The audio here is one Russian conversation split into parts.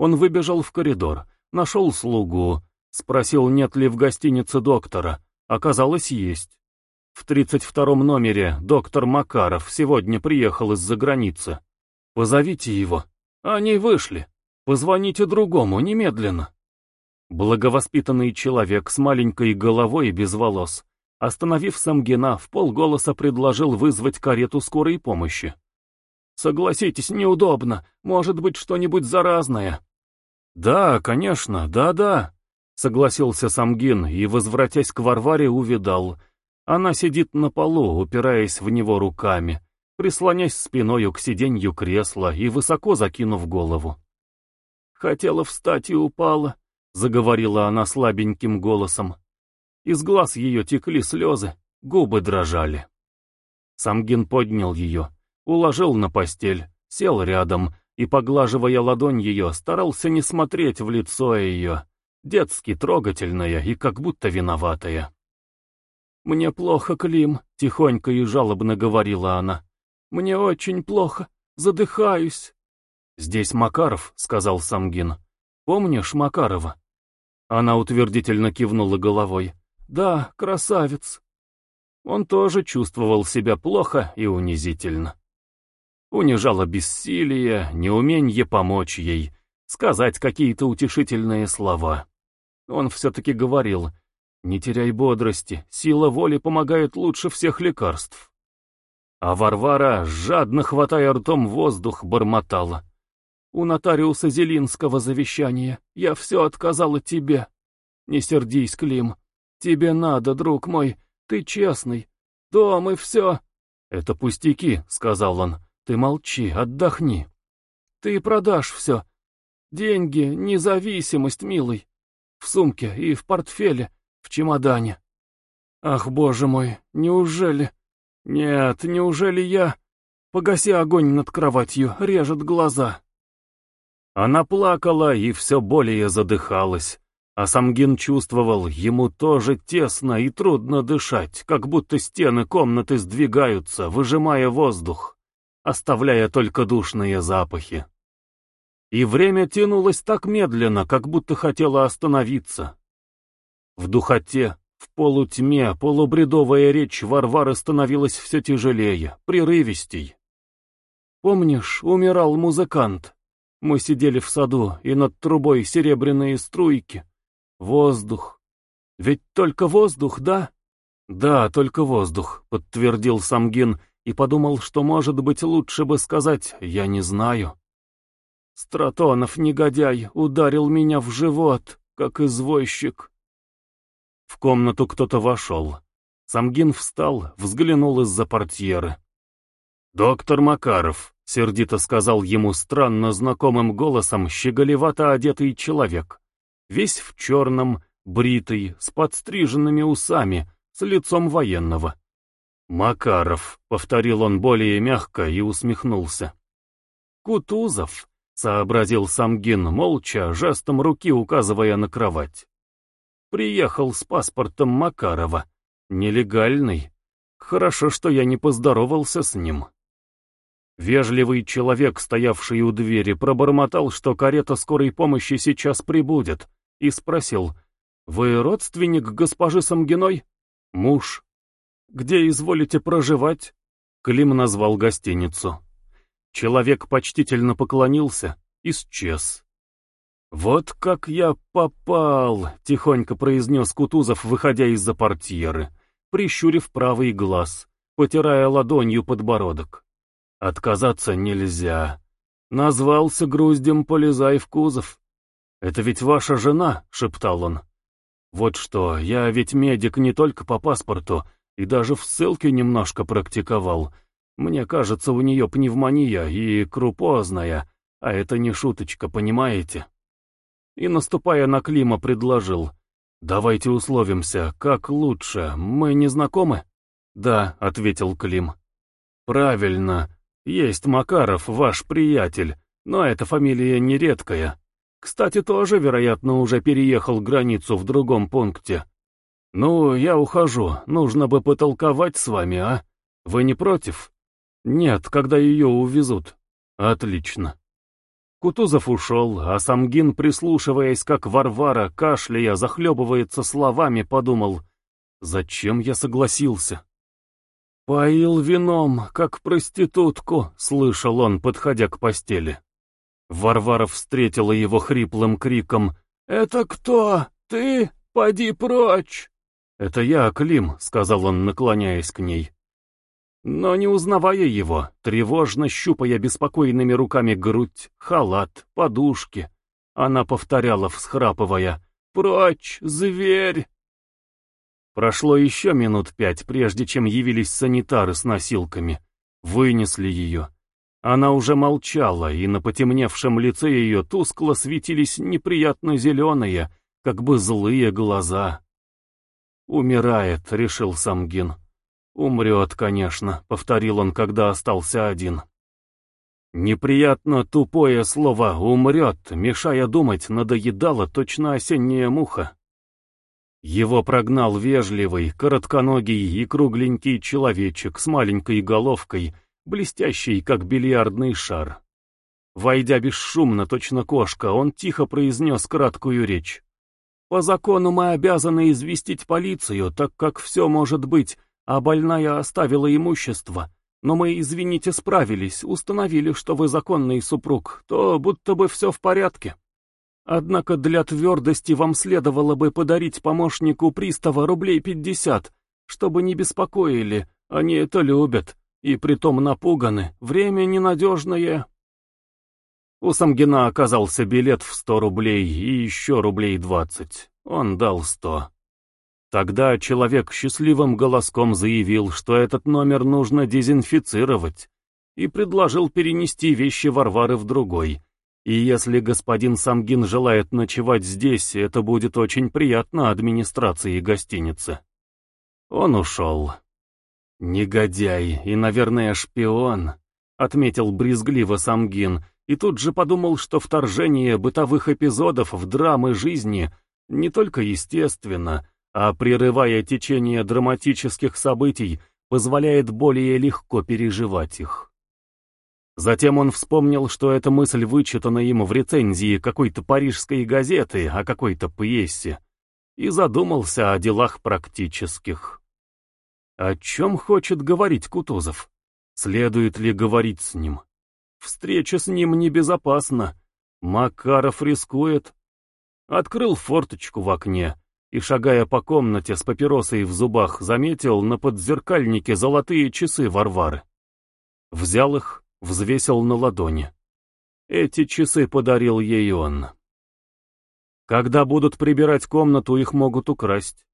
Он выбежал в коридор, нашел слугу, спросил, нет ли в гостинице доктора. Оказалось, есть. В 32-м номере доктор Макаров сегодня приехал из-за границы. Позовите его. Они вышли. Позвоните другому, немедленно. Благовоспитанный человек с маленькой головой и без волос, остановив Самгина, в полголоса предложил вызвать карету скорой помощи. «Согласитесь, неудобно. Может быть, что-нибудь заразное». «Да, конечно, да-да», — согласился Самгин и, возвратясь к Варваре, увидал — она сидит на полу, упираясь в него руками, прислонясь спиною к сиденью кресла и высоко закинув голову. «Хотела встать и упала», — заговорила она слабеньким голосом. Из глаз ее текли слезы, губы дрожали. Самгин поднял ее, уложил на постель, сел рядом и, поглаживая ладонь ее, старался не смотреть в лицо ее, детски трогательное и как будто виноватое. «Мне плохо, Клим», — тихонько и жалобно говорила она. «Мне очень плохо, задыхаюсь». «Здесь Макаров», — сказал Самгин. «Помнишь Макарова?» Она утвердительно кивнула головой. «Да, красавец». Он тоже чувствовал себя плохо и унизительно. Унижало бессилие, неумение помочь ей, сказать какие-то утешительные слова. Он все-таки говорил, не теряй бодрости, сила воли помогает лучше всех лекарств. А Варвара, жадно хватая ртом воздух, бормотала. У нотариуса Зелинского завещание. Я все отказала тебе. Не сердись, Клим. Тебе надо, друг мой. Ты честный. Дом и все. Это пустяки, сказал он. Ты молчи, отдохни. Ты продашь все. Деньги, независимость, милый. В сумке и в портфеле в чемодане. Ах, боже мой, неужели... Нет, неужели я... Погаси огонь над кроватью, режет глаза. Она плакала и все более задыхалась, а Самгин чувствовал, ему тоже тесно и трудно дышать, как будто стены комнаты сдвигаются, выжимая воздух, оставляя только душные запахи. И время тянулось так медленно, как будто хотело остановиться. В духоте, в полутьме, полубредовая речь Варвары становилась все тяжелее, прерывистей. «Помнишь, умирал музыкант? Мы сидели в саду, и над трубой серебряные струйки. Воздух. Ведь только воздух, да?» «Да, только воздух», — подтвердил Самгин и подумал, что, может быть, лучше бы сказать «я не знаю». Стратонов, негодяй, ударил меня в живот, как извозчик. В комнату кто-то вошел. Самгин встал, взглянул из-за портьеры. «Доктор Макаров», — сердито сказал ему странно знакомым голосом щеголевато одетый человек. Весь в черном, бритый, с подстриженными усами, с лицом военного. «Макаров», — повторил он более мягко и усмехнулся. «Кутузов», — сообразил Самгин, молча, жестом руки указывая на кровать. Приехал с паспортом Макарова. Нелегальный. Хорошо, что я не поздоровался с ним. Вежливый человек, стоявший у двери, пробормотал, что карета скорой помощи сейчас прибудет, и спросил, «Вы родственник госпожи Самгиной?» «Муж». «Где изволите проживать?» Клим назвал гостиницу. Человек почтительно поклонился, исчез. «Вот как я попал!» — тихонько произнес Кутузов, выходя из-за портьеры, прищурив правый глаз, потирая ладонью подбородок. «Отказаться нельзя. Назвался груздем, полезай в кузов. Это ведь ваша жена?» — шептал он. «Вот что, я ведь медик не только по паспорту, и даже в ссылке немножко практиковал. Мне кажется, у нее пневмония и крупозная, а это не шуточка, понимаете?» и, наступая на Клима, предложил. «Давайте условимся, как лучше, мы не знакомы?» «Да», — ответил Клим. «Правильно, есть Макаров, ваш приятель, но эта фамилия нередкая. Кстати, тоже, вероятно, уже переехал границу в другом пункте. Ну, я ухожу, нужно бы потолковать с вами, а? Вы не против?» «Нет, когда ее увезут». «Отлично. Кутузов ушел, а Самгин, прислушиваясь, как Варвара, кашляя, захлебывается словами, подумал, «Зачем я согласился?» «Поил вином, как проститутку», — слышал он, подходя к постели. Варвара встретила его хриплым криком. «Это кто? Ты? Поди прочь!» «Это я, Клим», — сказал он, наклоняясь к ней. Но не узнавая его, тревожно щупая беспокойными руками грудь, халат, подушки, она повторяла, всхрапывая, «Прочь, зверь!» Прошло еще минут пять, прежде чем явились санитары с носилками. Вынесли ее. Она уже молчала, и на потемневшем лице ее тускло светились неприятно зеленые, как бы злые глаза. «Умирает», — решил Самгин. «Умрет, конечно», — повторил он, когда остался один. Неприятно тупое слово «умрет», мешая думать, надоедало точно осенняя муха. Его прогнал вежливый, коротконогий и кругленький человечек с маленькой головкой, блестящий, как бильярдный шар. Войдя бесшумно, точно кошка, он тихо произнес краткую речь. «По закону мы обязаны известить полицию, так как все может быть, а больная оставила имущество. Но мы, извините, справились, установили, что вы законный супруг, то будто бы все в порядке». Однако для твердости вам следовало бы подарить помощнику пристава рублей пятьдесят, чтобы не беспокоили, они это любят, и притом напуганы, время ненадежное. У Самгина оказался билет в сто рублей и еще рублей двадцать. Он дал сто. Тогда человек счастливым голоском заявил, что этот номер нужно дезинфицировать, и предложил перенести вещи Варвары в другой, и если господин Самгин желает ночевать здесь, это будет очень приятно администрации гостиницы. Он ушел. Негодяй и, наверное, шпион, отметил брезгливо Самгин, и тут же подумал, что вторжение бытовых эпизодов в драмы жизни не только естественно, а прерывая течение драматических событий, позволяет более легко переживать их. Затем он вспомнил, что эта мысль вычитана ему в рецензии какой-то парижской газеты о какой-то пьесе, и задумался о делах практических. О чем хочет говорить Кутузов? Следует ли говорить с ним? Встреча с ним небезопасна. Макаров рискует. Открыл форточку в окне и, шагая по комнате с папиросой в зубах, заметил на подзеркальнике золотые часы Варвары. Взял их, взвесил на ладони. Эти часы подарил ей он. Когда будут прибирать комнату, их могут украсть.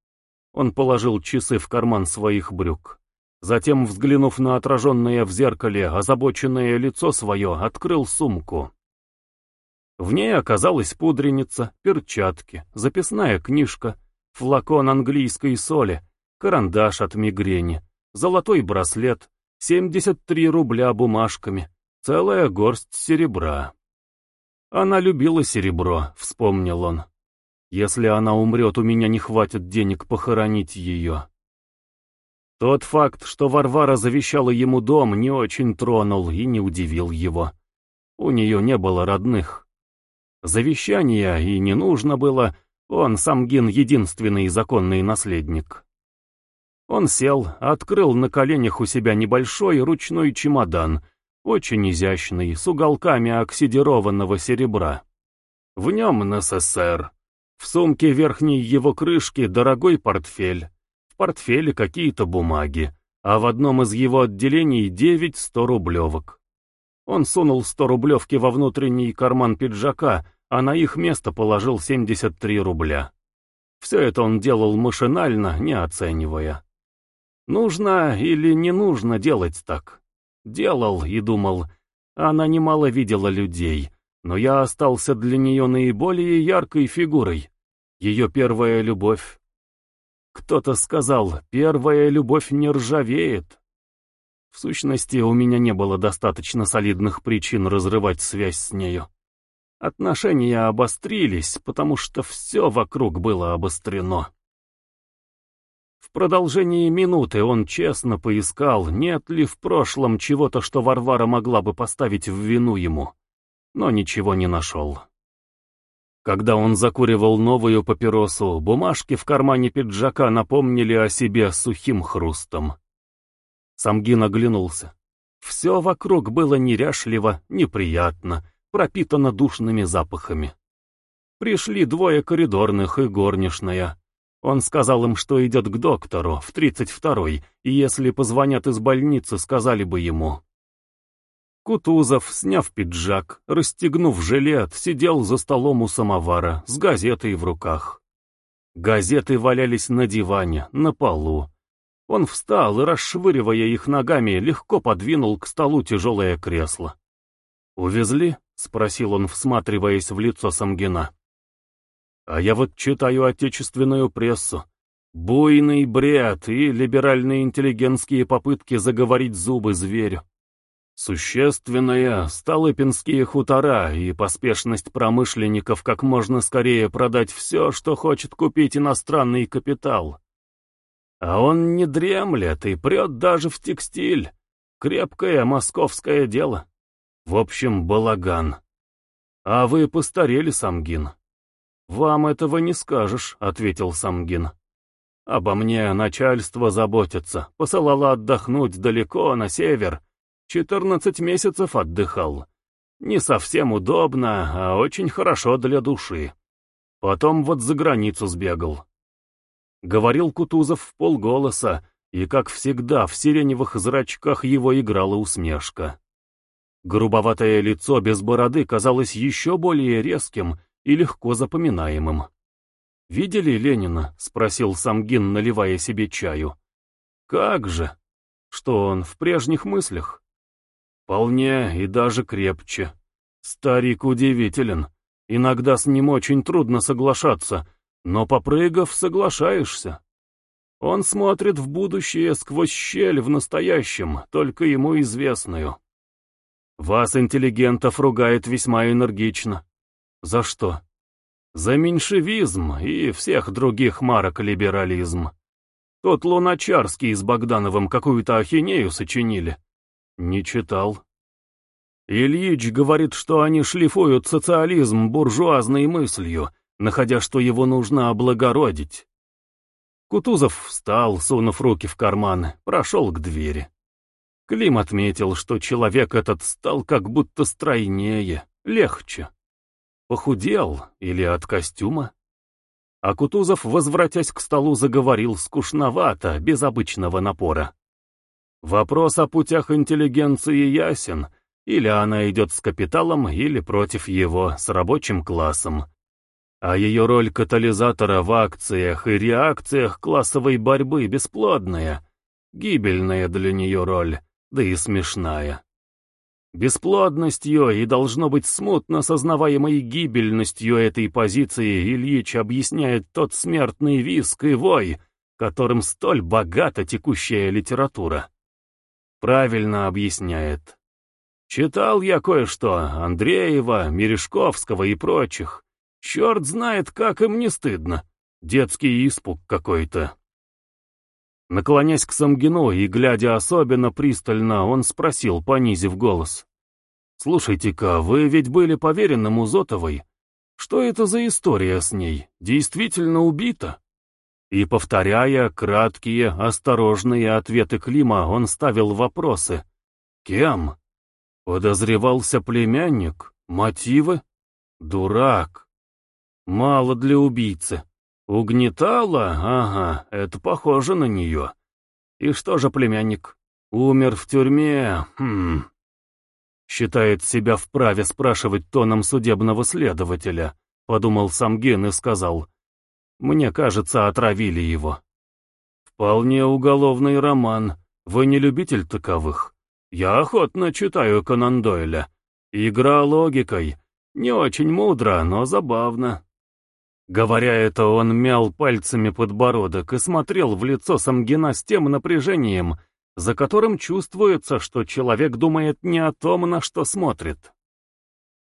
Он положил часы в карман своих брюк. Затем, взглянув на отраженное в зеркале озабоченное лицо свое, открыл сумку. В ней оказалась пудреница, перчатки, записная книжка, флакон английской соли, карандаш от мигрени, золотой браслет, 73 рубля бумажками, целая горсть серебра. Она любила серебро, вспомнил он. Если она умрет, у меня не хватит денег похоронить ее. Тот факт, что Варвара завещала ему дом, не очень тронул и не удивил его. У нее не было родных. Завещания и не нужно было, он, Самгин, единственный законный наследник. Он сел, открыл на коленях у себя небольшой ручной чемодан, очень изящный, с уголками оксидированного серебра. В нем НССР. В сумке верхней его крышки дорогой портфель. В портфеле какие-то бумаги, а в одном из его отделений девять сто-рублевок. Он сунул сто-рублевки во внутренний карман пиджака, а на их место положил 73 рубля. Все это он делал машинально, не оценивая. Нужно или не нужно делать так? Делал и думал. Она немало видела людей, но я остался для нее наиболее яркой фигурой. Ее первая любовь. Кто-то сказал, первая любовь не ржавеет. В сущности, у меня не было достаточно солидных причин разрывать связь с нею. Отношения обострились, потому что все вокруг было обострено. В продолжении минуты он честно поискал, нет ли в прошлом чего-то, что Варвара могла бы поставить в вину ему. но ничего не нашел. Когда он закуривал новую папиросу, бумажки в кармане пиджака напомнили о себе сухим хрустом. Самгин оглянулся. Все вокруг было неряшливо, неприятно, пропитано душными запахами. Пришли двое коридорных и горничная. Он сказал им, что идет к доктору, в тридцать второй, и если позвонят из больницы, сказали бы ему. Кутузов, сняв пиджак, расстегнув жилет, сидел за столом у самовара, с газетой в руках. Газеты валялись на диване, на полу. Он встал и, расшвыривая их ногами, легко подвинул к столу тяжелое кресло. «Увезли?» — спросил он, всматриваясь в лицо Самгина. «А я вот читаю отечественную прессу. Буйный бред и либеральные интеллигентские попытки заговорить зубы зверю. Существенное — столыпинские хутора и поспешность промышленников как можно скорее продать все, что хочет купить иностранный капитал. А он не дремлет и прет даже в текстиль. Крепкое московское дело. В общем, балаган. А вы постарели, Самгин. Вам этого не скажешь, — ответил Самгин. Обо мне начальство заботится, посылало отдохнуть далеко на север, Четырнадцать месяцев отдыхал. Не совсем удобно, а очень хорошо для души. Потом вот за границу сбегал. Говорил Кутузов в полголоса, и, как всегда, в сиреневых зрачках его играла усмешка. Грубоватое лицо без бороды казалось еще более резким и легко запоминаемым. «Видели Ленина?» — спросил Самгин, наливая себе чаю. «Как же? Что он, в прежних мыслях?» Вполне и даже крепче. Старик удивителен. Иногда с ним очень трудно соглашаться, но попрыгав, соглашаешься. Он смотрит в будущее сквозь щель в настоящем, только ему известную. Вас, интеллигентов, ругает весьма энергично. За что? За меньшевизм и всех других марок либерализм. Тот Луначарский с Богдановым какую-то ахинею сочинили. Не читал. Ильич говорит, что они шлифуют социализм буржуазной мыслью, находя, что его нужно облагородить. Кутузов встал, сунув руки в карманы, прошел к двери. Клим отметил, что человек этот стал как будто стройнее, легче. Похудел или от костюма? А Кутузов, возвратясь к столу, заговорил скучновато, без обычного напора. Вопрос о путях интеллигенции ясен, или она идет с капиталом, или против его, с рабочим классом. А ее роль катализатора в акциях и реакциях классовой борьбы бесплодная, гибельная для нее роль, да и смешная. Бесплодностью и должно быть смутно сознаваемой гибельностью этой позиции Ильич объясняет тот смертный виск и вой, которым столь богата текущая литература. Правильно объясняет. Читал я кое-что Андреева, Мережковского и прочих. Черт знает, как им не стыдно. Детский испуг какой-то. Наклонясь к Самгину и глядя особенно пристально, он спросил, понизив голос. «Слушайте-ка, вы ведь были поверенным у Зотовой. Что это за история с ней? Действительно убита?» И, повторяя краткие, осторожные ответы Клима, он ставил вопросы. «Кем?» «Подозревался племянник? Мотивы?» «Дурак!» «Мало для убийцы. Угнетала? Ага, это похоже на нее. И что же племянник? Умер в тюрьме? Хм...» «Считает себя вправе спрашивать тоном судебного следователя», — подумал Самген и сказал. Мне кажется, отравили его. Вполне уголовный роман. Вы не любитель таковых? Я охотно читаю Конан Дойля. Игра логикой. Не очень мудро, но забавно. Говоря это, он мял пальцами подбородок и смотрел в лицо Самгина с тем напряжением, за которым чувствуется, что человек думает не о том, на что смотрит.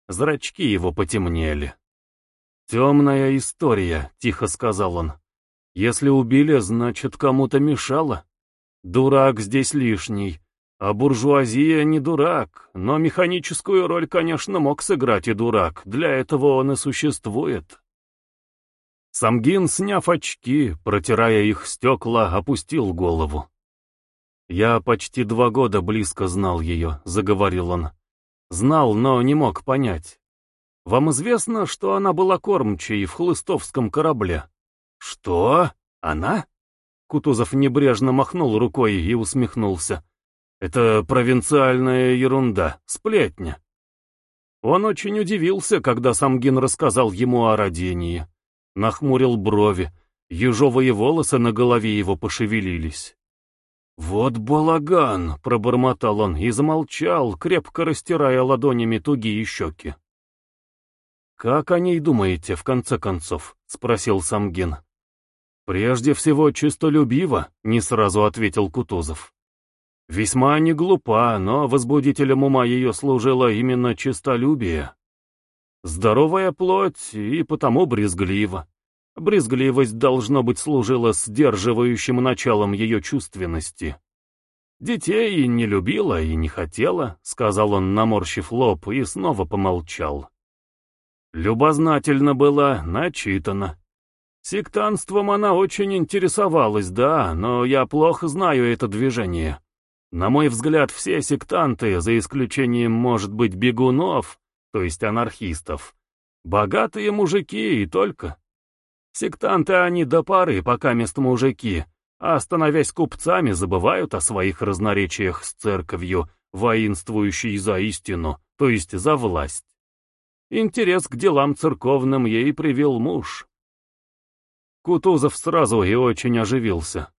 Зрачки его потемнели. «Темная история», — тихо сказал он. «Если убили, значит, кому-то мешало. Дурак здесь лишний. А буржуазия не дурак, но механическую роль, конечно, мог сыграть и дурак, для этого он и существует. Самгин, сняв очки, протирая их стекла, опустил голову. «Я почти два года близко знал ее», — заговорил он. «Знал, но не мог понять. Вам известно, что она была кормчей в хлыстовском корабле?» «Что? Она?» Кутузов небрежно махнул рукой и усмехнулся. «Это провинциальная ерунда, сплетня». Он очень удивился, когда Самгин рассказал ему о родении. Нахмурил брови, ежовые волосы на голове его пошевелились. «Вот балаган!» — пробормотал он и замолчал, крепко растирая ладонями тугие щеки. «Как о ней думаете, в конце концов?» — спросил Самгин. «Прежде всего, чистолюбиво», — не сразу ответил Кутузов. «Весьма не глупа, но возбудителем ума ее служило именно чистолюбие. Здоровая плоть и потому брезглива. Брезгливость, должно быть, служила сдерживающим началом ее чувственности. «Детей не любила и не хотела», — сказал он, наморщив лоб, и снова помолчал. Любознательно была, начитана. Сектанством она очень интересовалась, да, но я плохо знаю это движение. На мой взгляд, все сектанты, за исключением, может быть, бегунов, то есть анархистов, богатые мужики и только. Сектанты они до пары, пока мест мужики, а становясь купцами, забывают о своих разноречиях с церковью, воинствующей за истину, то есть за власть. Интерес к делам церковным ей привел муж. Кутузов сразу и очень оживился.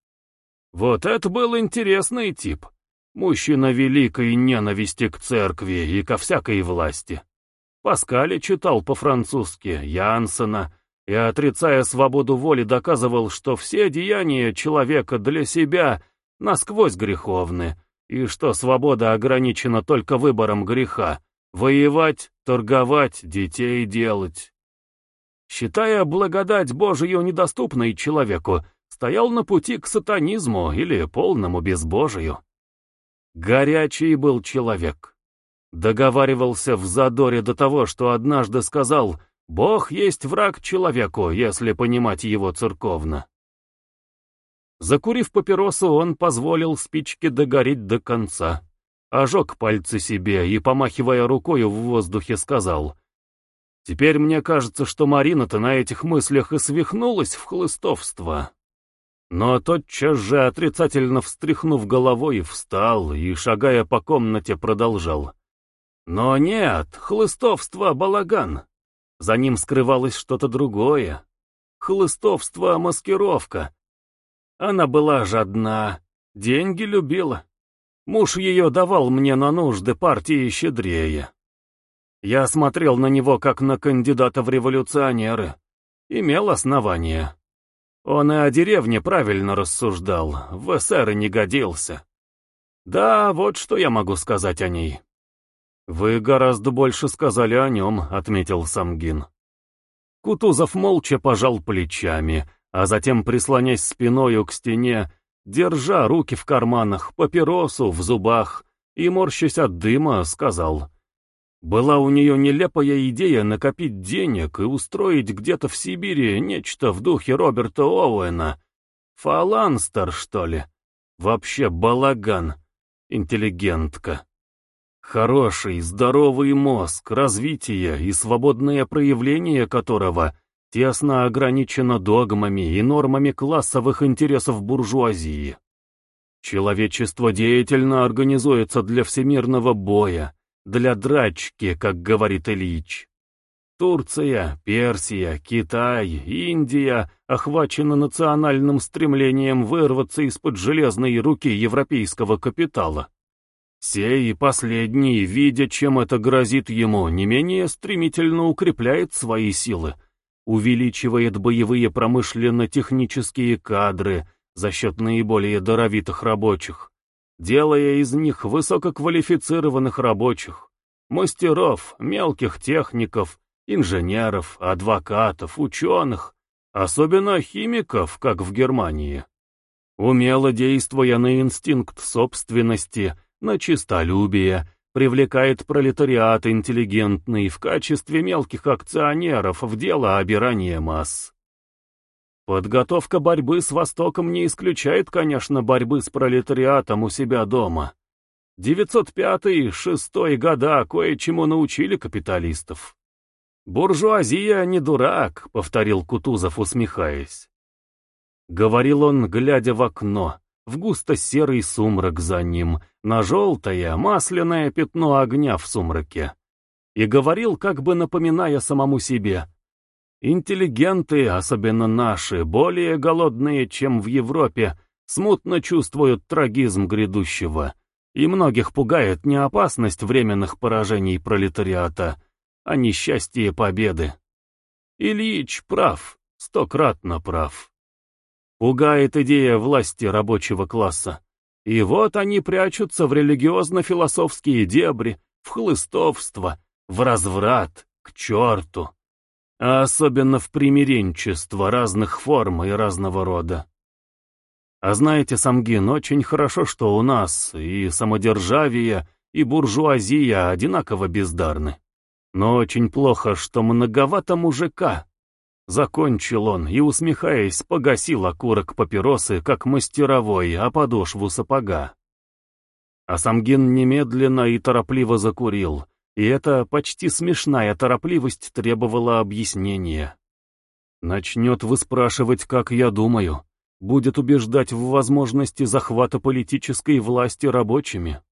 Вот это был интересный тип. Мужчина великой ненависти к церкви и ко всякой власти. Паскали читал по-французски, Янсена, и, отрицая свободу воли, доказывал, что все деяния человека для себя насквозь греховны, и что свобода ограничена только выбором греха, Воевать, торговать, детей делать. Считая благодать Божию недоступной человеку, стоял на пути к сатанизму или полному безбожию. Горячий был человек. Договаривался в задоре до того, что однажды сказал «Бог есть враг человеку, если понимать его церковно». Закурив папиросу, он позволил спичке догореть до конца ожег пальцы себе и, помахивая рукой в воздухе, сказал, «Теперь мне кажется, что Марина-то на этих мыслях и свихнулась в хлыстовство». Но тотчас же, отрицательно встряхнув головой, встал и, шагая по комнате, продолжал. «Но нет, хлыстовство — балаган. За ним скрывалось что-то другое. Хлыстовство — маскировка. Она была жадна, деньги любила, Муж ее давал мне на нужды партии щедрее. Я смотрел на него как на кандидата в революционеры. Имел основания. Он и о деревне правильно рассуждал, в эсеры не годился. Да, вот что я могу сказать о ней. «Вы гораздо больше сказали о нем», — отметил Самгин. Кутузов молча пожал плечами, а затем, прислонясь спиною к стене, держа руки в карманах, папиросу в зубах и, морщась от дыма, сказал. Была у нее нелепая идея накопить денег и устроить где-то в Сибири нечто в духе Роберта Оуэна. Фаланстер, что ли? Вообще балаган. Интеллигентка. Хороший, здоровый мозг, развитие и свободное проявление которого — тесно ограничена догмами и нормами классовых интересов буржуазии. Человечество деятельно организуется для всемирного боя, для драчки, как говорит Ильич. Турция, Персия, Китай, Индия охвачены национальным стремлением вырваться из-под железной руки европейского капитала. Сей последний, видя, чем это грозит ему, не менее стремительно укрепляет свои силы, увеличивает боевые промышленно-технические кадры за счет наиболее даровитых рабочих, делая из них высококвалифицированных рабочих, мастеров, мелких техников, инженеров, адвокатов, ученых, особенно химиков, как в Германии. Умело действуя на инстинкт собственности, на чистолюбие, привлекает пролетариат интеллигентный в качестве мелких акционеров в дело обирания масс. Подготовка борьбы с Востоком не исключает, конечно, борьбы с пролетариатом у себя дома. 905-6 года кое-чему научили капиталистов. «Буржуазия не дурак», — повторил Кутузов, усмехаясь. Говорил он, глядя в окно, в густо-серый сумрак за ним, на желтое, масляное пятно огня в сумраке. И говорил, как бы напоминая самому себе. Интеллигенты, особенно наши, более голодные, чем в Европе, смутно чувствуют трагизм грядущего, и многих пугает не опасность временных поражений пролетариата, а несчастье победы. Ильич прав, стократно прав. Пугает идея власти рабочего класса. И вот они прячутся в религиозно-философские дебри, в хлыстовство, в разврат, к черту. А особенно в примиренчество разных форм и разного рода. А знаете, Самгин, очень хорошо, что у нас и самодержавие, и буржуазия одинаково бездарны. Но очень плохо, что многовато мужика, Закончил он и, усмехаясь, погасил окурок папиросы, как мастеровой, а подошву сапога. А Самгин немедленно и торопливо закурил, и эта почти смешная торопливость требовала объяснения. Начнет выспрашивать, как я думаю, будет убеждать в возможности захвата политической власти рабочими.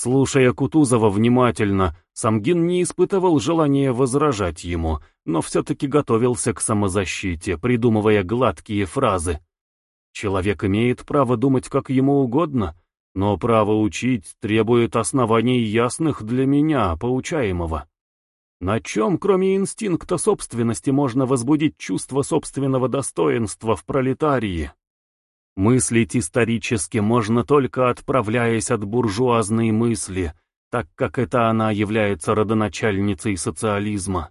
Слушая Кутузова внимательно, Самгин не испытывал желания возражать ему, но все-таки готовился к самозащите, придумывая гладкие фразы. Человек имеет право думать как ему угодно, но право учить требует оснований ясных для меня, поучаемого. На чем, кроме инстинкта собственности, можно возбудить чувство собственного достоинства в пролетарии? Мыслить исторически можно только отправляясь от буржуазной мысли, так как это она является родоначальницей социализма.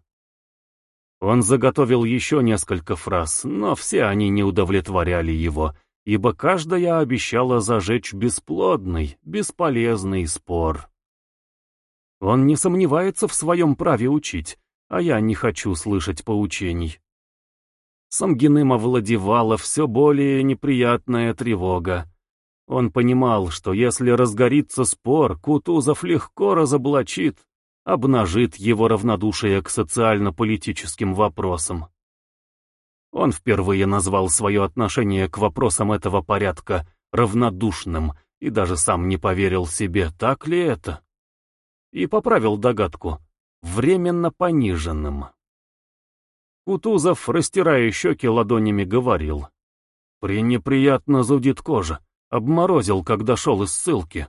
Он заготовил еще несколько фраз, но все они не удовлетворяли его, ибо каждая обещала зажечь бесплодный, бесполезный спор. Он не сомневается в своем праве учить, а я не хочу слышать поучений. Самгиным овладевала все более неприятная тревога. Он понимал, что если разгорится спор, Кутузов легко разоблачит, обнажит его равнодушие к социально-политическим вопросам. Он впервые назвал свое отношение к вопросам этого порядка равнодушным и даже сам не поверил себе, так ли это. И поправил догадку, временно пониженным. Кутузов, растирая щеки ладонями, говорил. «Пренеприятно зудит кожа. Обморозил, когда шел из ссылки.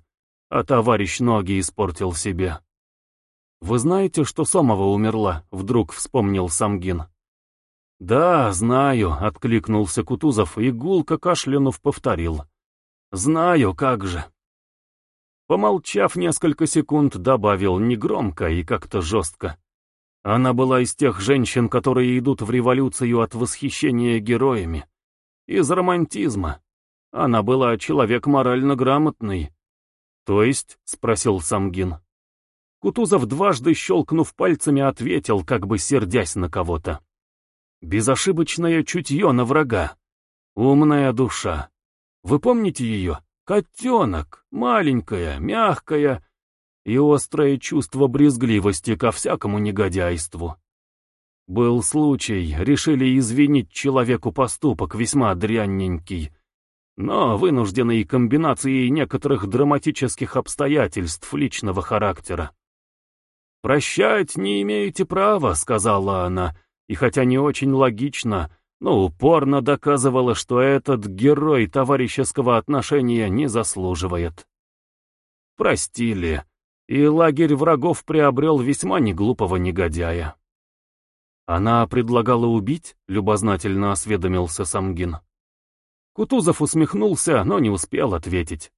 А товарищ ноги испортил себе». «Вы знаете, что Сомова умерла?» — вдруг вспомнил Самгин. «Да, знаю», — откликнулся Кутузов и гулко кашлянув повторил. «Знаю, как же». Помолчав несколько секунд, добавил негромко и как-то жестко. Она была из тех женщин, которые идут в революцию от восхищения героями. Из романтизма. Она была человек морально грамотный. «То есть?» — спросил Самгин. Кутузов, дважды щелкнув пальцами, ответил, как бы сердясь на кого-то. «Безошибочное чутье на врага. Умная душа. Вы помните ее? Котенок, маленькая, мягкая, и острое чувство брезгливости ко всякому негодяйству. Был случай, решили извинить человеку поступок весьма дрянненький, но вынужденный комбинацией некоторых драматических обстоятельств личного характера. «Прощать не имеете права», — сказала она, и хотя не очень логично, но упорно доказывала, что этот герой товарищеского отношения не заслуживает. Простили, и лагерь врагов приобрел весьма неглупого негодяя. «Она предлагала убить?» — любознательно осведомился Самгин. Кутузов усмехнулся, но не успел ответить.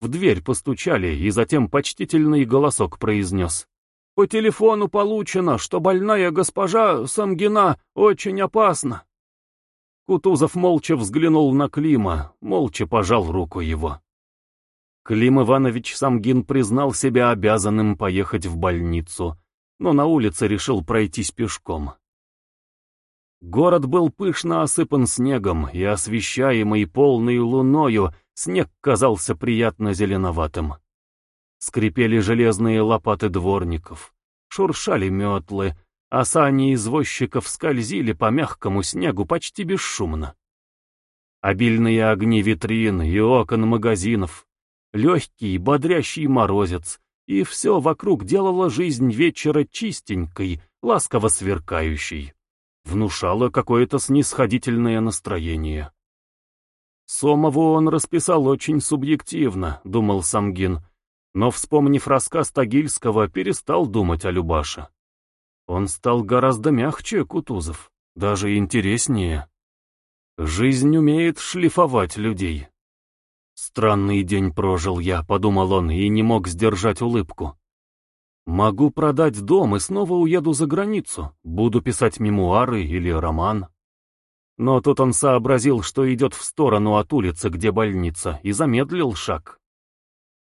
В дверь постучали, и затем почтительный голосок произнес. «По телефону получено, что больная госпожа Самгина очень опасна». Кутузов молча взглянул на Клима, молча пожал руку его. Клим Иванович Самгин признал себя обязанным поехать в больницу, но на улице решил пройтись пешком. Город был пышно осыпан снегом, и освещаемый полной луною снег казался приятно зеленоватым. Скрипели железные лопаты дворников, шуршали метлы, а сани извозчиков скользили по мягкому снегу почти бесшумно. Обильные огни витрин и окон магазинов, легкий, бодрящий морозец, и все вокруг делало жизнь вечера чистенькой, ласково сверкающей. Внушало какое-то снисходительное настроение. Сомову он расписал очень субъективно, думал Самгин, но, вспомнив рассказ Тагильского, перестал думать о Любаше. Он стал гораздо мягче Кутузов, даже интереснее. Жизнь умеет шлифовать людей. Странный день прожил я, подумал он, и не мог сдержать улыбку. Могу продать дом и снова уеду за границу, буду писать мемуары или роман. Но тут он сообразил, что идет в сторону от улицы, где больница, и замедлил шаг.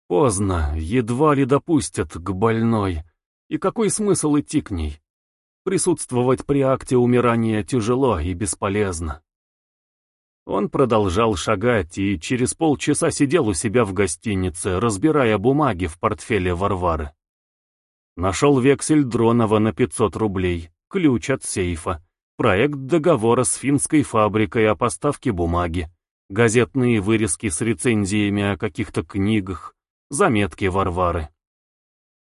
Поздно, едва ли допустят к больной. И какой смысл идти к ней? Присутствовать при акте умирания тяжело и бесполезно. Он продолжал шагать и через полчаса сидел у себя в гостинице, разбирая бумаги в портфеле Варвары. Нашел вексель Дронова на 500 рублей, ключ от сейфа, проект договора с финской фабрикой о поставке бумаги, газетные вырезки с рецензиями о каких-то книгах, заметки Варвары.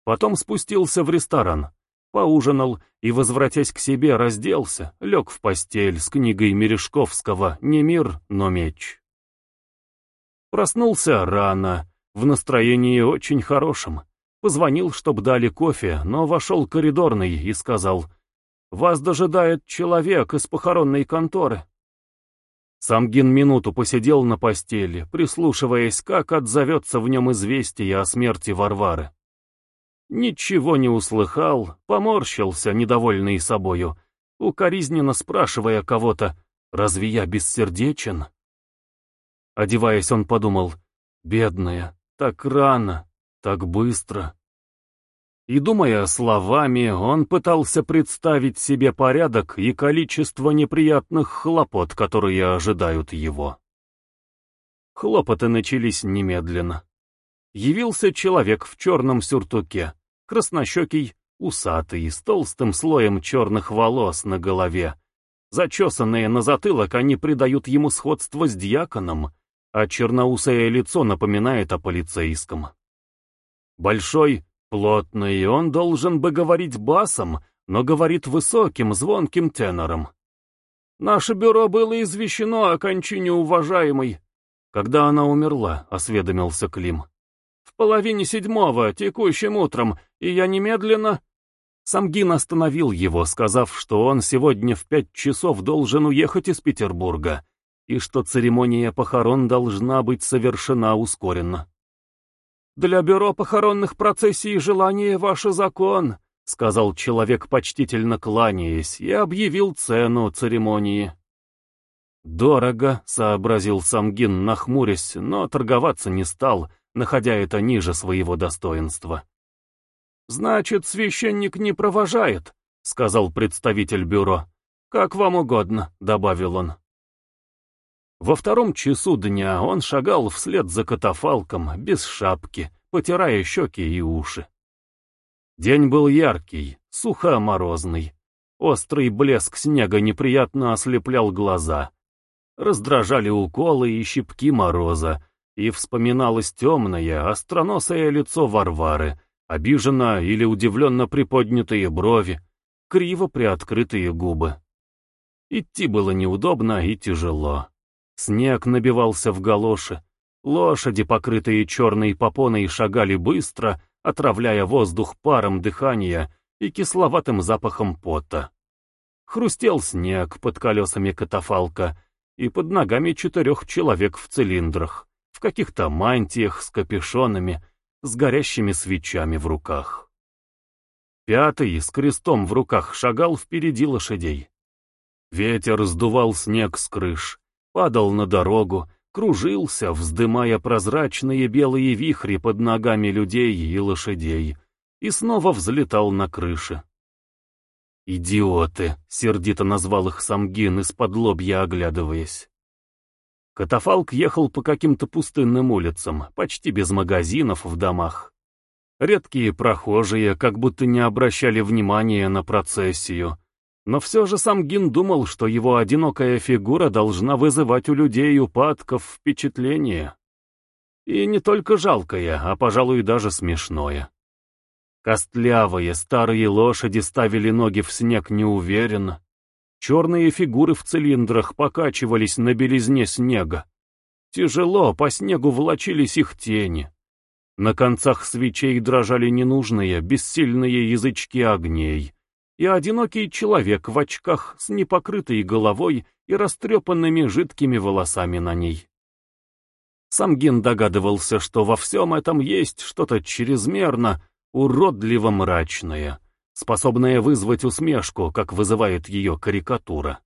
Потом спустился в ресторан, поужинал и, возвратясь к себе, разделся, лег в постель с книгой Мережковского «Не мир, но меч». Проснулся рано, в настроении очень хорошем. Позвонил, чтоб дали кофе, но вошел коридорный и сказал, «Вас дожидает человек из похоронной конторы». Самгин минуту посидел на постели, прислушиваясь, как отзовется в нем известие о смерти Варвары. Ничего не услыхал, поморщился, недовольный собою, укоризненно спрашивая кого-то, «Разве я бессердечен?» Одеваясь, он подумал, «Бедная, так рано, так быстро». И, думая словами, он пытался представить себе порядок и количество неприятных хлопот, которые ожидают его. Хлопоты начались немедленно явился человек в черном сюртуке, краснощекий, усатый, с толстым слоем черных волос на голове. Зачесанные на затылок, они придают ему сходство с дьяконом, а черноусое лицо напоминает о полицейском. Большой, плотный, он должен бы говорить басом, но говорит высоким, звонким тенором. «Наше бюро было извещено о кончине уважаемой». «Когда она умерла?» — осведомился Клим половине седьмого, текущим утром, и я немедленно...» Самгин остановил его, сказав, что он сегодня в пять часов должен уехать из Петербурга, и что церемония похорон должна быть совершена ускоренно. «Для бюро похоронных процессий желание ваше закон», — сказал человек, почтительно кланяясь, и объявил цену церемонии. «Дорого», — сообразил Самгин, нахмурясь, но торговаться не стал, — находя это ниже своего достоинства. «Значит, священник не провожает», — сказал представитель бюро. «Как вам угодно», — добавил он. Во втором часу дня он шагал вслед за катафалком, без шапки, потирая щеки и уши. День был яркий, сухо-морозный. Острый блеск снега неприятно ослеплял глаза. Раздражали уколы и щипки мороза, и вспоминалось темное, остроносое лицо Варвары, обиженно или удивленно приподнятые брови, криво приоткрытые губы. Идти было неудобно и тяжело. Снег набивался в галоши, лошади, покрытые черной попоной, шагали быстро, отравляя воздух паром дыхания и кисловатым запахом пота. Хрустел снег под колесами катафалка и под ногами четырех человек в цилиндрах каких-то мантиях с капюшонами, с горящими свечами в руках. Пятый с крестом в руках шагал впереди лошадей. Ветер сдувал снег с крыш, падал на дорогу, кружился, вздымая прозрачные белые вихри под ногами людей и лошадей, и снова взлетал на крыше. «Идиоты!» — сердито назвал их Самгин, из-под лобья оглядываясь. Катафалк ехал по каким-то пустынным улицам, почти без магазинов в домах. Редкие прохожие как будто не обращали внимания на процессию, но все же Самгин думал, что его одинокая фигура должна вызывать у людей упадков впечатления. И не только жалкое, а, пожалуй, даже смешное. Костлявые старые лошади ставили ноги в снег неуверенно. Черные фигуры в цилиндрах покачивались на белизне снега. Тяжело по снегу влочились их тени. На концах свечей дрожали ненужные, бессильные язычки огней. И одинокий человек в очках с непокрытой головой и растрепанными жидкими волосами на ней. Самгин догадывался, что во всем этом есть что-то чрезмерно, уродливо мрачное, способное вызвать усмешку, как вызывает ее карикатура.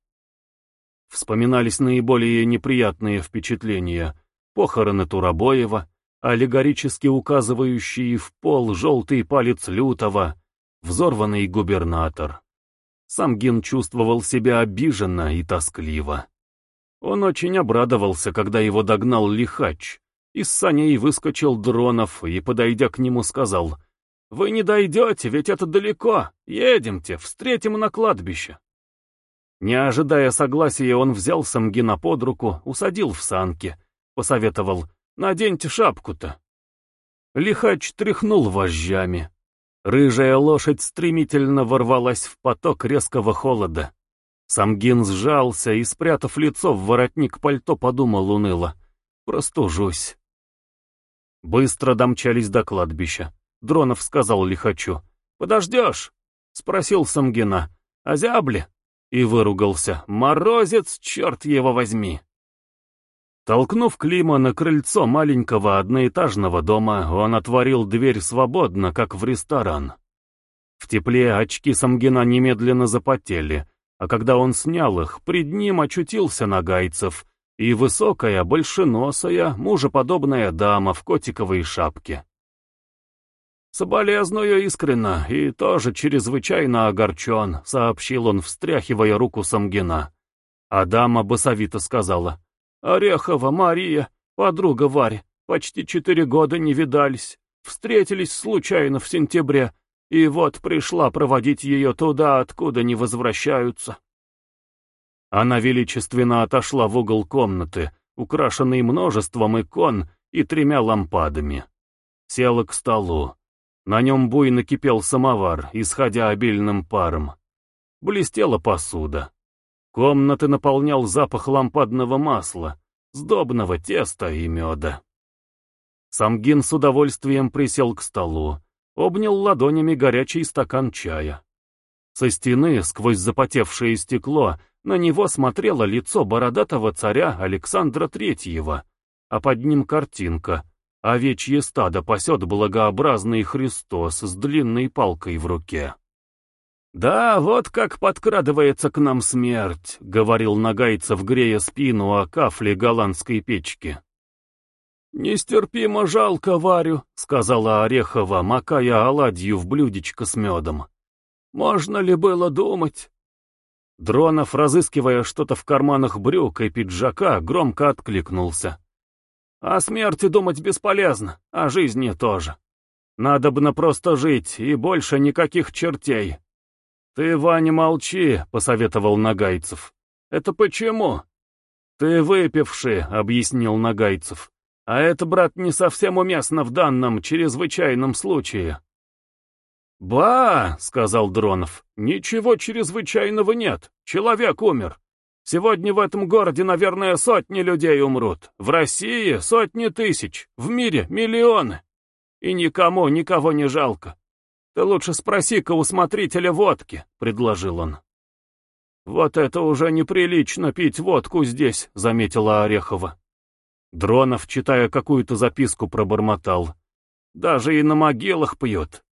Вспоминались наиболее неприятные впечатления, похороны Турабоева, аллегорически указывающие в пол желтый палец Лютова, взорванный губернатор. Сам Гин чувствовал себя обиженно и тоскливо. Он очень обрадовался, когда его догнал лихач. Из саней выскочил Дронов и, подойдя к нему, сказал — вы не дойдете, ведь это далеко. Едемте, встретим на кладбище. Не ожидая согласия, он взял Самгина под руку, усадил в санки, посоветовал, наденьте шапку-то. Лихач тряхнул вожжами. Рыжая лошадь стремительно ворвалась в поток резкого холода. Самгин сжался и, спрятав лицо в воротник пальто, подумал уныло. Простужусь. Быстро домчались до кладбища. Дронов сказал лихачу. «Подождешь?» — спросил Самгина. «Озябли?» И выругался. «Морозец, черт его возьми!» Толкнув Клима на крыльцо маленького одноэтажного дома, он отворил дверь свободно, как в ресторан. В тепле очки Самгина немедленно запотели, а когда он снял их, пред ним очутился Нагайцев и высокая, большеносая, мужеподобная дама в котиковой шапке. «Соболезную искренно и тоже чрезвычайно огорчен», — сообщил он, встряхивая руку Самгина. А дама басовито сказала. «Орехова Мария, подруга Варь, почти четыре года не видались. Встретились случайно в сентябре, и вот пришла проводить ее туда, откуда не возвращаются». Она величественно отошла в угол комнаты, украшенный множеством икон и тремя лампадами. Села к столу. На нем буйно кипел самовар, исходя обильным паром. Блестела посуда. Комнаты наполнял запах лампадного масла, сдобного теста и меда. Самгин с удовольствием присел к столу, обнял ладонями горячий стакан чая. Со стены, сквозь запотевшее стекло, на него смотрело лицо бородатого царя Александра Третьего, а под ним картинка — Овечье стадо пасет благообразный Христос с длинной палкой в руке. «Да, вот как подкрадывается к нам смерть», — говорил Нагайцев, грея спину о кафле голландской печки. «Нестерпимо жалко Варю», — сказала Орехова, макая оладью в блюдечко с медом. «Можно ли было думать?» Дронов, разыскивая что-то в карманах брюк и пиджака, громко откликнулся. О смерти думать бесполезно, о жизни тоже. Надобно просто жить, и больше никаких чертей. Ты, Ваня, молчи, — посоветовал Нагайцев. Это почему? Ты выпивший, — объяснил Нагайцев. А это, брат, не совсем уместно в данном чрезвычайном случае. «Ба!» — сказал Дронов. «Ничего чрезвычайного нет. Человек умер. Сегодня в этом городе, наверное, сотни людей умрут. В России сотни тысяч. В мире миллионы. И никому никого не жалко. Ты лучше спроси-ка у смотрителя водки, — предложил он. Вот это уже неприлично пить водку здесь, — заметила Орехова. Дронов, читая какую-то записку, пробормотал. Даже и на могилах пьют.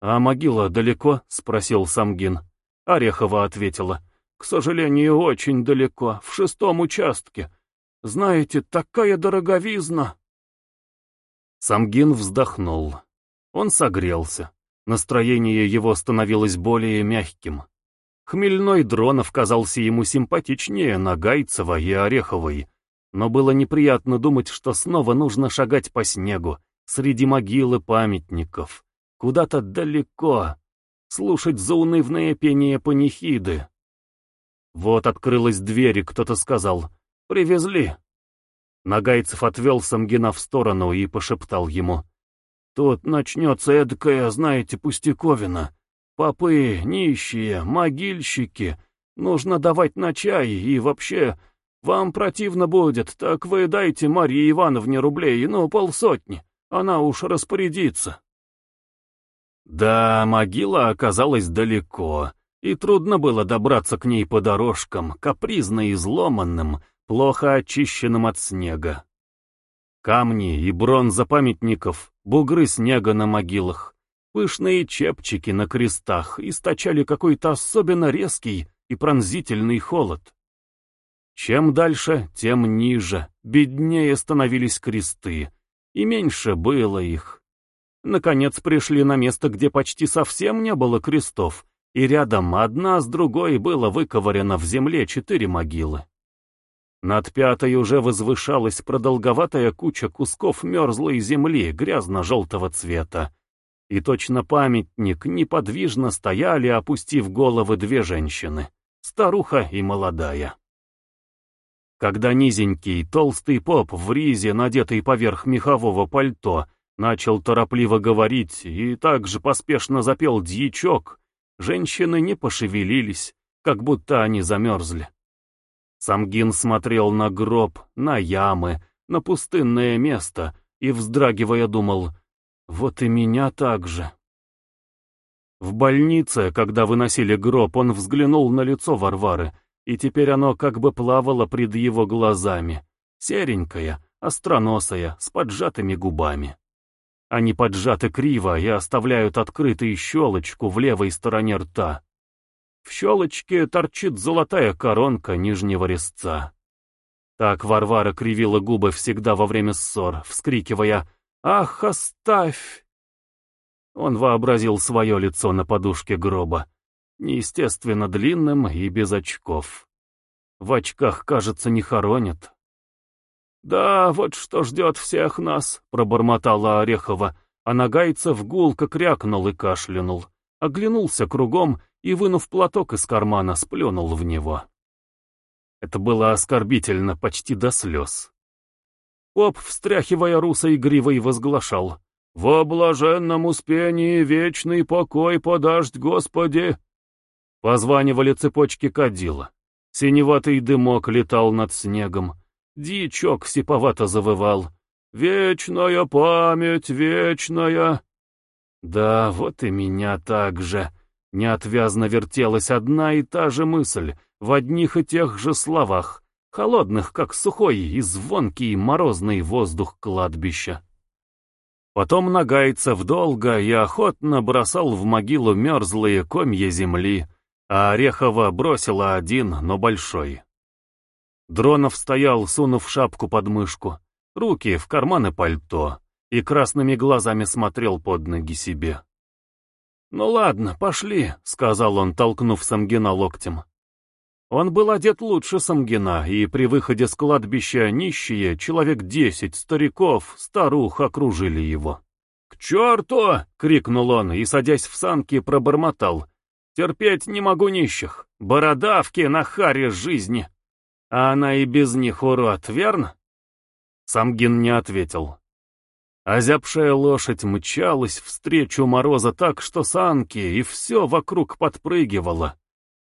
«А могила далеко?» — спросил Самгин. Орехова ответила. К сожалению, очень далеко, в шестом участке. Знаете, такая дороговизна!» Самгин вздохнул. Он согрелся. Настроение его становилось более мягким. Хмельной Дронов казался ему симпатичнее Нагайцева и Ореховой, но было неприятно думать, что снова нужно шагать по снегу, среди могил и памятников, куда-то далеко, слушать заунывное пение панихиды. Вот открылась дверь, и кто-то сказал «Привезли». Нагайцев отвел Самгина в сторону и пошептал ему. «Тут начнется эдакая, знаете, пустяковина. Попы, нищие, могильщики. Нужно давать на чай, и вообще, вам противно будет, так вы дайте Марье Ивановне рублей, ну, полсотни. Она уж распорядится». Да, могила оказалась далеко, и трудно было добраться к ней по дорожкам, капризно изломанным, плохо очищенным от снега. Камни и бронза памятников, бугры снега на могилах, пышные чепчики на крестах источали какой-то особенно резкий и пронзительный холод. Чем дальше, тем ниже, беднее становились кресты, и меньше было их. Наконец пришли на место, где почти совсем не было крестов, и рядом одна с другой было выковырено в земле четыре могилы. Над пятой уже возвышалась продолговатая куча кусков мерзлой земли грязно-желтого цвета. И точно памятник неподвижно стояли, опустив головы две женщины, старуха и молодая. Когда низенький, толстый поп в ризе, надетый поверх мехового пальто, начал торопливо говорить и также поспешно запел дьячок, женщины не пошевелились, как будто они замерзли. Самгин смотрел на гроб, на ямы, на пустынное место и, вздрагивая, думал, вот и меня так же. В больнице, когда выносили гроб, он взглянул на лицо Варвары, и теперь оно как бы плавало пред его глазами, серенькое, остроносое, с поджатыми губами. Они поджаты криво и оставляют открытой щелочку в левой стороне рта. В щелочке торчит золотая коронка нижнего резца. Так Варвара кривила губы всегда во время ссор, вскрикивая «Ах, оставь!». Он вообразил свое лицо на подушке гроба, неестественно длинным и без очков. В очках, кажется, не хоронят. «Да, вот что ждет всех нас», — пробормотала Орехова, а Нагайцев гулко крякнул и кашлянул, оглянулся кругом и, вынув платок из кармана, сплюнул в него. Это было оскорбительно почти до слез. Поп, встряхивая русой гривой, возглашал «Во блаженном успении вечный покой подашь, Господи!» Позванивали цепочки кадила. Синеватый дымок летал над снегом. Дичок сиповато завывал. «Вечная память, вечная!» Да, вот и меня так же. Неотвязно вертелась одна и та же мысль, в одних и тех же словах, холодных, как сухой и звонкий морозный воздух кладбища. Потом Нагайцев долго и охотно бросал в могилу мерзлые комья земли, а Орехова бросила один, но большой. Дронов стоял, сунув шапку под мышку, руки в карманы пальто, и красными глазами смотрел под ноги себе. «Ну ладно, пошли», — сказал он, толкнув Самгина локтем. Он был одет лучше Самгина, и при выходе с кладбища нищие, человек десять стариков, старух окружили его. «К черту!» — крикнул он и, садясь в санки, пробормотал. «Терпеть не могу нищих, бородавки на харе жизни. А она и без них урод, верно?» Самгин не ответил. Озябшая лошадь мчалась встречу мороза так, что санки и все вокруг подпрыгивало.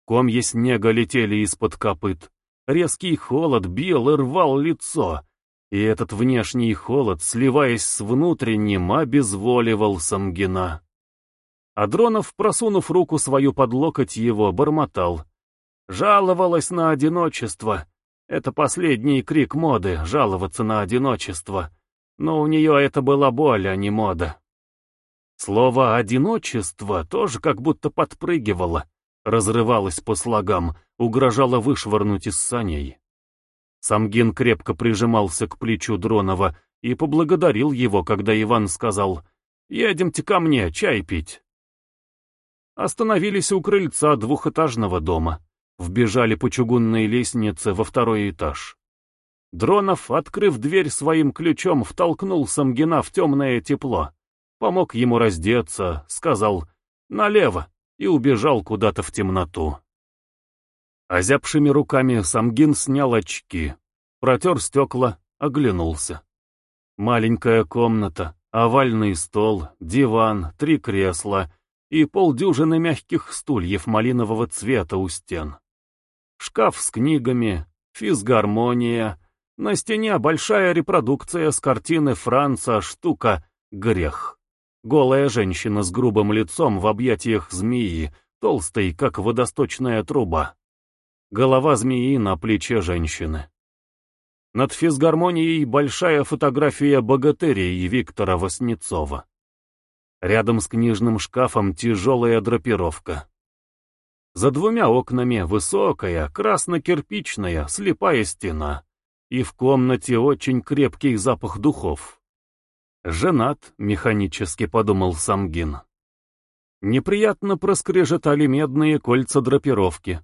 Комья снега летели из-под копыт. Резкий холод бил и рвал лицо, и этот внешний холод, сливаясь с внутренним, обезволивал Самгина. Адронов, просунув руку свою под локоть его, бормотал. Жаловалась на одиночество. Это последний крик моды — жаловаться на одиночество но у нее это была боль, а не мода. Слово «одиночество» тоже как будто подпрыгивало, разрывалось по слогам, угрожало вышвырнуть из саней. Самгин крепко прижимался к плечу Дронова и поблагодарил его, когда Иван сказал «Едемте ко мне, чай пить». Остановились у крыльца двухэтажного дома. Вбежали по чугунной лестнице во второй этаж. Дронов, открыв дверь своим ключом, втолкнул Самгина в темное тепло. Помог ему раздеться, сказал «налево» и убежал куда-то в темноту. Озябшими руками Самгин снял очки, протер стекла, оглянулся. Маленькая комната, овальный стол, диван, три кресла и полдюжины мягких стульев малинового цвета у стен. Шкаф с книгами, физгармония, на стене большая репродукция с картины Франца штука «Грех». Голая женщина с грубым лицом в объятиях змеи, толстой, как водосточная труба. Голова змеи на плече женщины. Над физгармонией большая фотография богатырей Виктора Васнецова. Рядом с книжным шкафом тяжелая драпировка. За двумя окнами высокая, красно-кирпичная, слепая стена. И в комнате очень крепкий запах духов. «Женат», — механически подумал Самгин. Неприятно проскрежетали медные кольца драпировки.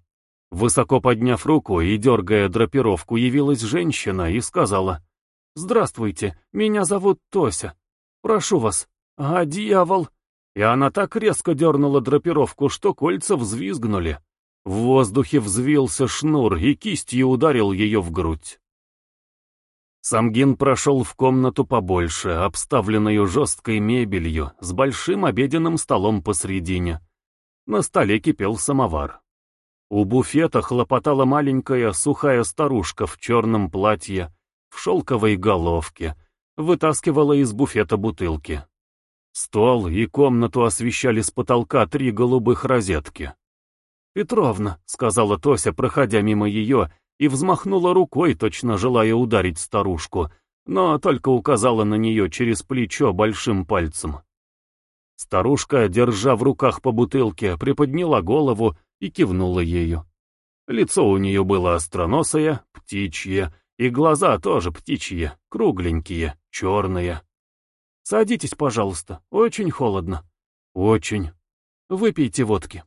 Высоко подняв руку и дергая драпировку, явилась женщина и сказала, «Здравствуйте, меня зовут Тося. Прошу вас». «А, дьявол!» И она так резко дернула драпировку, что кольца взвизгнули. В воздухе взвился шнур и кистью ударил ее в грудь. Самгин прошел в комнату побольше, обставленную жесткой мебелью, с большим обеденным столом посредине. На столе кипел самовар. У буфета хлопотала маленькая сухая старушка в черном платье, в шелковой головке, вытаскивала из буфета бутылки. Стол и комнату освещали с потолка три голубых розетки. «Петровна», — сказала Тося, проходя мимо ее, и взмахнула рукой, точно желая ударить старушку, но только указала на нее через плечо большим пальцем. Старушка, держа в руках по бутылке, приподняла голову и кивнула ею. Лицо у нее было остроносое, птичье, и глаза тоже птичьи, кругленькие, черные. «Садитесь, пожалуйста, очень холодно». «Очень. Выпейте водки».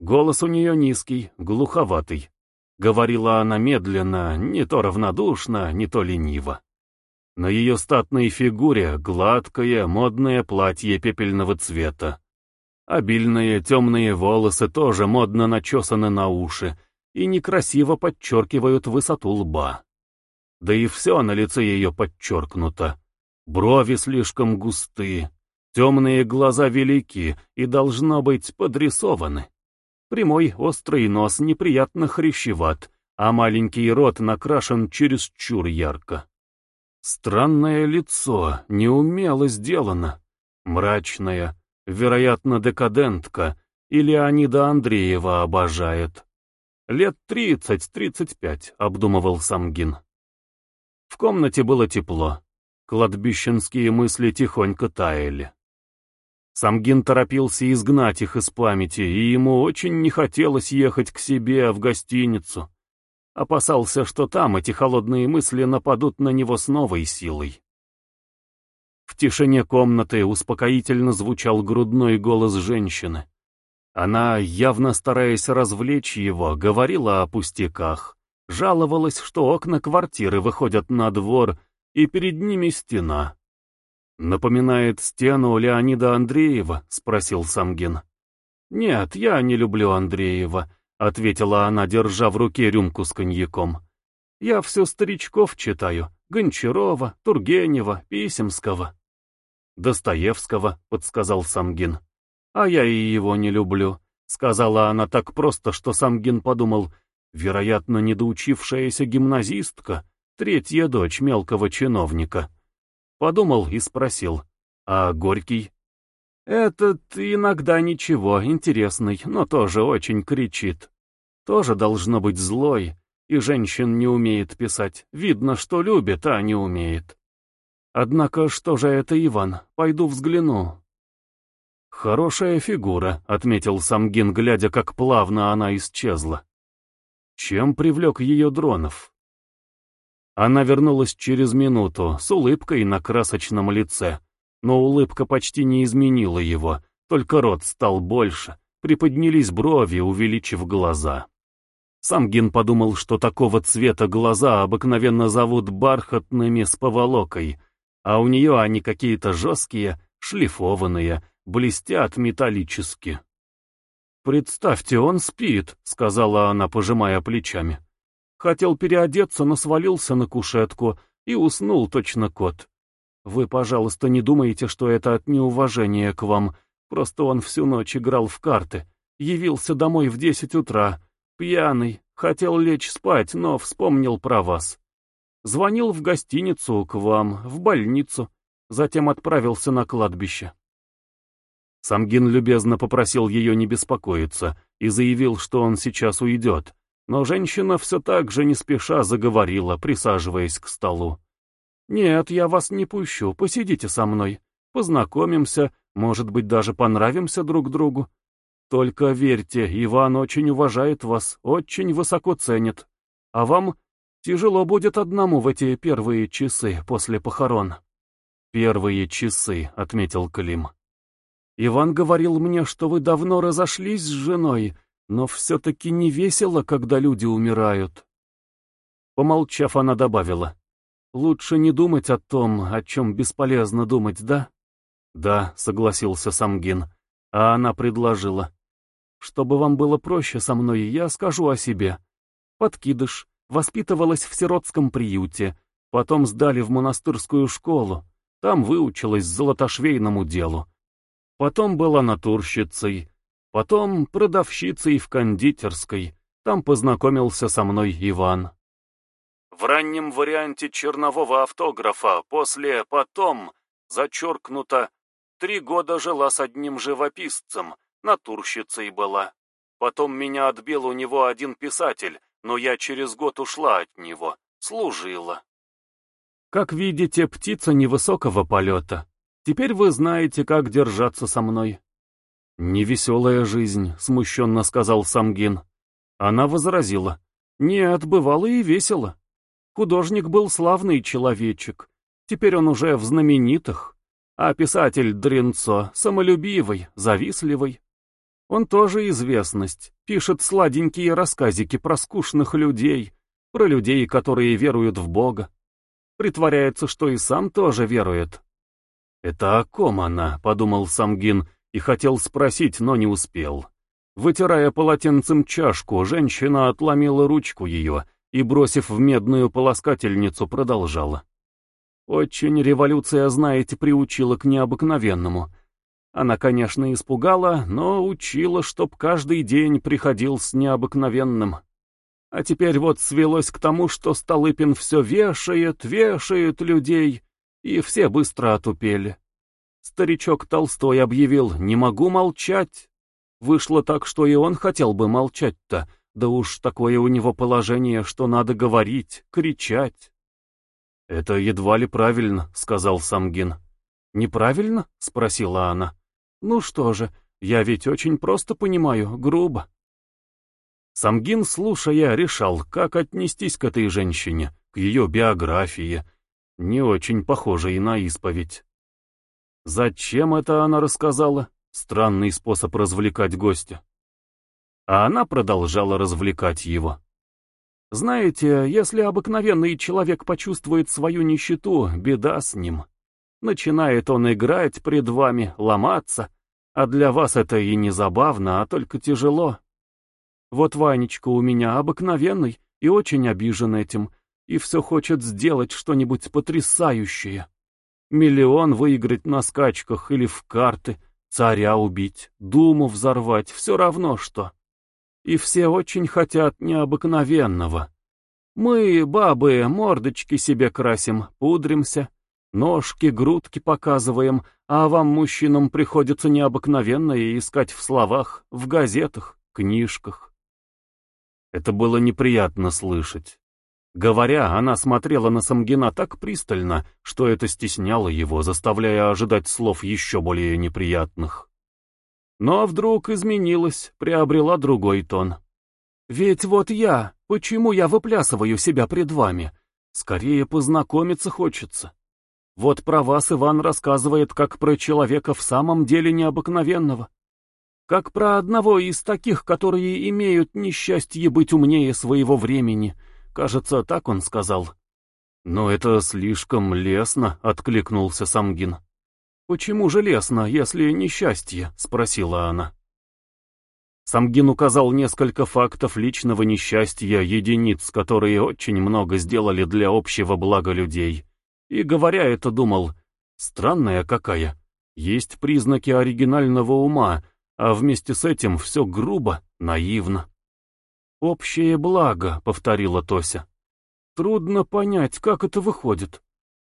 Голос у нее низкий, глуховатый. Говорила она медленно, не то равнодушно, не то лениво. На ее статной фигуре гладкое, модное платье пепельного цвета. Обильные темные волосы тоже модно начесаны на уши и некрасиво подчеркивают высоту лба. Да и все на лице ее подчеркнуто. Брови слишком густые, темные глаза велики и, должно быть, подрисованы. Прямой острый нос неприятно хрящеват, а маленький рот накрашен чересчур ярко. Странное лицо, неумело сделано, мрачное, вероятно, декадентка, или Анида Андреева обожает. Лет тридцать-тридцать пять, обдумывал Самгин. В комнате было тепло, кладбищенские мысли тихонько таяли. Самгин торопился изгнать их из памяти, и ему очень не хотелось ехать к себе в гостиницу. Опасался, что там эти холодные мысли нападут на него с новой силой. В тишине комнаты успокоительно звучал грудной голос женщины. Она, явно стараясь развлечь его, говорила о пустяках, жаловалась, что окна квартиры выходят на двор, и перед ними стена. «Напоминает стену Леонида Андреева?» — спросил Самгин. «Нет, я не люблю Андреева», — ответила она, держа в руке рюмку с коньяком. «Я все старичков читаю. Гончарова, Тургенева, Писемского». «Достоевского», — подсказал Самгин. «А я и его не люблю», — сказала она так просто, что Самгин подумал, вероятно, недоучившаяся гимназистка, третья дочь мелкого чиновника. Подумал и спросил, «А Горький?» «Этот иногда ничего, интересный, но тоже очень кричит. Тоже должно быть злой, и женщин не умеет писать. Видно, что любит, а не умеет. Однако что же это, Иван? Пойду взгляну». «Хорошая фигура», — отметил Самгин, глядя, как плавно она исчезла. Чем привлек ее Дронов? Она вернулась через минуту, с улыбкой на красочном лице. Но улыбка почти не изменила его, только рот стал больше, приподнялись брови, увеличив глаза. Самгин подумал, что такого цвета глаза обыкновенно зовут бархатными с поволокой, а у нее они какие-то жесткие, шлифованные, блестят металлически. «Представьте, он спит», — сказала она, пожимая плечами. Хотел переодеться, но свалился на кушетку и уснул точно кот. Вы, пожалуйста, не думайте, что это от неуважения к вам, просто он всю ночь играл в карты, явился домой в десять утра, Пьяный, хотел лечь спать, но вспомнил про вас. Звонил в гостиницу к вам, в больницу, затем отправился на кладбище. Самгин любезно попросил ее не беспокоиться и заявил, что он сейчас уйдет, но женщина все так же не спеша заговорила, присаживаясь к столу. «Нет, я вас не пущу, посидите со мной, познакомимся, может быть, даже понравимся друг другу. Только верьте, Иван очень уважает вас, очень высоко ценит. А вам тяжело будет одному в эти первые часы после похорон. Первые часы, отметил Клим. Иван говорил мне, что вы давно разошлись с женой, но все-таки не весело, когда люди умирают. Помолчав, она добавила. Лучше не думать о том, о чем бесполезно думать, да? Да, согласился Самгин. А она предложила. Чтобы вам было проще со мной, я скажу о себе. Подкидыш, воспитывалась в сиротском приюте, потом сдали в монастырскую школу, там выучилась золотошвейному делу. Потом была натурщицей, потом продавщицей в кондитерской, там познакомился со мной Иван. В раннем варианте чернового автографа после «потом» зачеркнуто «три года жила с одним живописцем», натурщицей была. Потом меня отбил у него один писатель, но я через год ушла от него, служила. Как видите, птица невысокого полета. Теперь вы знаете, как держаться со мной. Невеселая жизнь, смущенно сказал Самгин. Она возразила. Нет, бывало и весело. Художник был славный человечек. Теперь он уже в знаменитых. А писатель Дренцо самолюбивый, завистливый. Он тоже известность, пишет сладенькие рассказики про скучных людей, про людей, которые веруют в Бога. Притворяется, что и сам тоже верует. «Это о ком она?» — подумал Самгин и хотел спросить, но не успел. Вытирая полотенцем чашку, женщина отломила ручку ее и, бросив в медную полоскательницу, продолжала. «Очень революция, знаете, приучила к необыкновенному. Она, конечно, испугала, но учила, чтоб каждый день приходил с необыкновенным. А теперь вот свелось к тому, что Столыпин все вешает, вешает людей, и все быстро отупели. Старичок Толстой объявил «не могу молчать». Вышло так, что и он хотел бы молчать-то, да уж такое у него положение, что надо говорить, кричать. «Это едва ли правильно», — сказал Самгин. «Неправильно?» — спросила она. «Ну что же, я ведь очень просто понимаю, грубо». Самгин, слушая, решал, как отнестись к этой женщине, к ее биографии, не очень похожей на исповедь. Зачем это она рассказала? Странный способ развлекать гостя. А она продолжала развлекать его. Знаете, если обыкновенный человек почувствует свою нищету, беда с ним. Начинает он играть пред вами, ломаться, а для вас это и не забавно, а только тяжело. Вот Ванечка у меня обыкновенный и очень обижен этим, и все хочет сделать что-нибудь потрясающее. Миллион выиграть на скачках или в карты, царя убить, думу взорвать, все равно что. И все очень хотят необыкновенного. Мы, бабы, мордочки себе красим, пудримся, Ножки, грудки показываем, а вам, мужчинам, приходится необыкновенное искать в словах, в газетах, книжках. Это было неприятно слышать. Говоря, она смотрела на Самгина так пристально, что это стесняло его, заставляя ожидать слов еще более неприятных. Но вдруг изменилась, приобрела другой тон. «Ведь вот я, почему я выплясываю себя пред вами? Скорее познакомиться хочется. Вот про вас Иван рассказывает, как про человека в самом деле необыкновенного. Как про одного из таких, которые имеют несчастье быть умнее своего времени. Кажется, так он сказал. «Но это слишком лестно», — откликнулся Самгин. «Почему же лестно, если несчастье?» — спросила она. Самгин указал несколько фактов личного несчастья единиц, которые очень много сделали для общего блага людей. И, говоря это, думал, странная какая. Есть признаки оригинального ума, а вместе с этим все грубо, наивно. «Общее благо», — повторила Тося. «Трудно понять, как это выходит.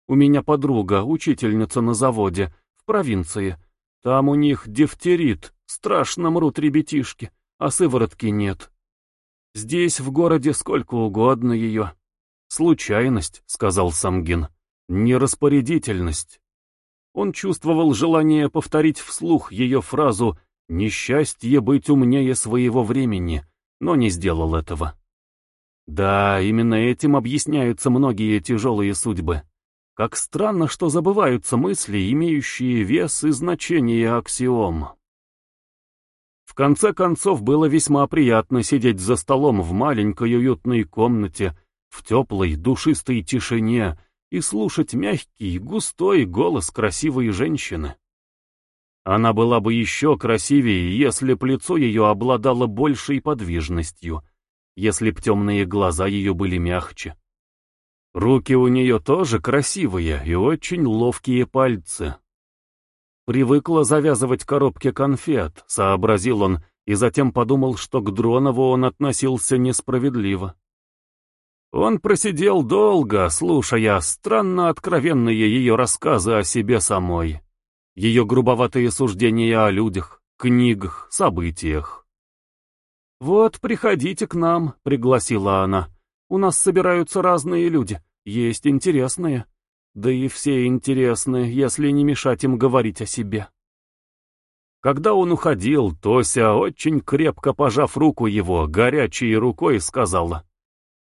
У меня подруга, учительница на заводе, в провинции. Там у них дифтерит, страшно мрут ребятишки, а сыворотки нет. Здесь, в городе, сколько угодно ее. Случайность», — сказал Самгин, — «нераспорядительность». Он чувствовал желание повторить вслух ее фразу Несчастье быть умнее своего времени, но не сделал этого. Да, именно этим объясняются многие тяжелые судьбы. Как странно, что забываются мысли, имеющие вес и значение аксиом. В конце концов, было весьма приятно сидеть за столом в маленькой уютной комнате, в теплой, душистой тишине и слушать мягкий, густой голос красивой женщины. Она была бы еще красивее, если б лицо ее обладало большей подвижностью, если б темные глаза ее были мягче. Руки у нее тоже красивые и очень ловкие пальцы. Привыкла завязывать коробки конфет, сообразил он, и затем подумал, что к Дронову он относился несправедливо. Он просидел долго, слушая странно откровенные ее рассказы о себе самой ее грубоватые суждения о людях, книгах, событиях. «Вот, приходите к нам», — пригласила она. «У нас собираются разные люди, есть интересные. Да и все интересные, если не мешать им говорить о себе». Когда он уходил, Тося, очень крепко пожав руку его, горячей рукой сказала,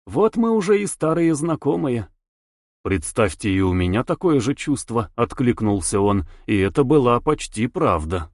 «Вот мы уже и старые знакомые. «Представьте, и у меня такое же чувство», — откликнулся он, и это была почти правда.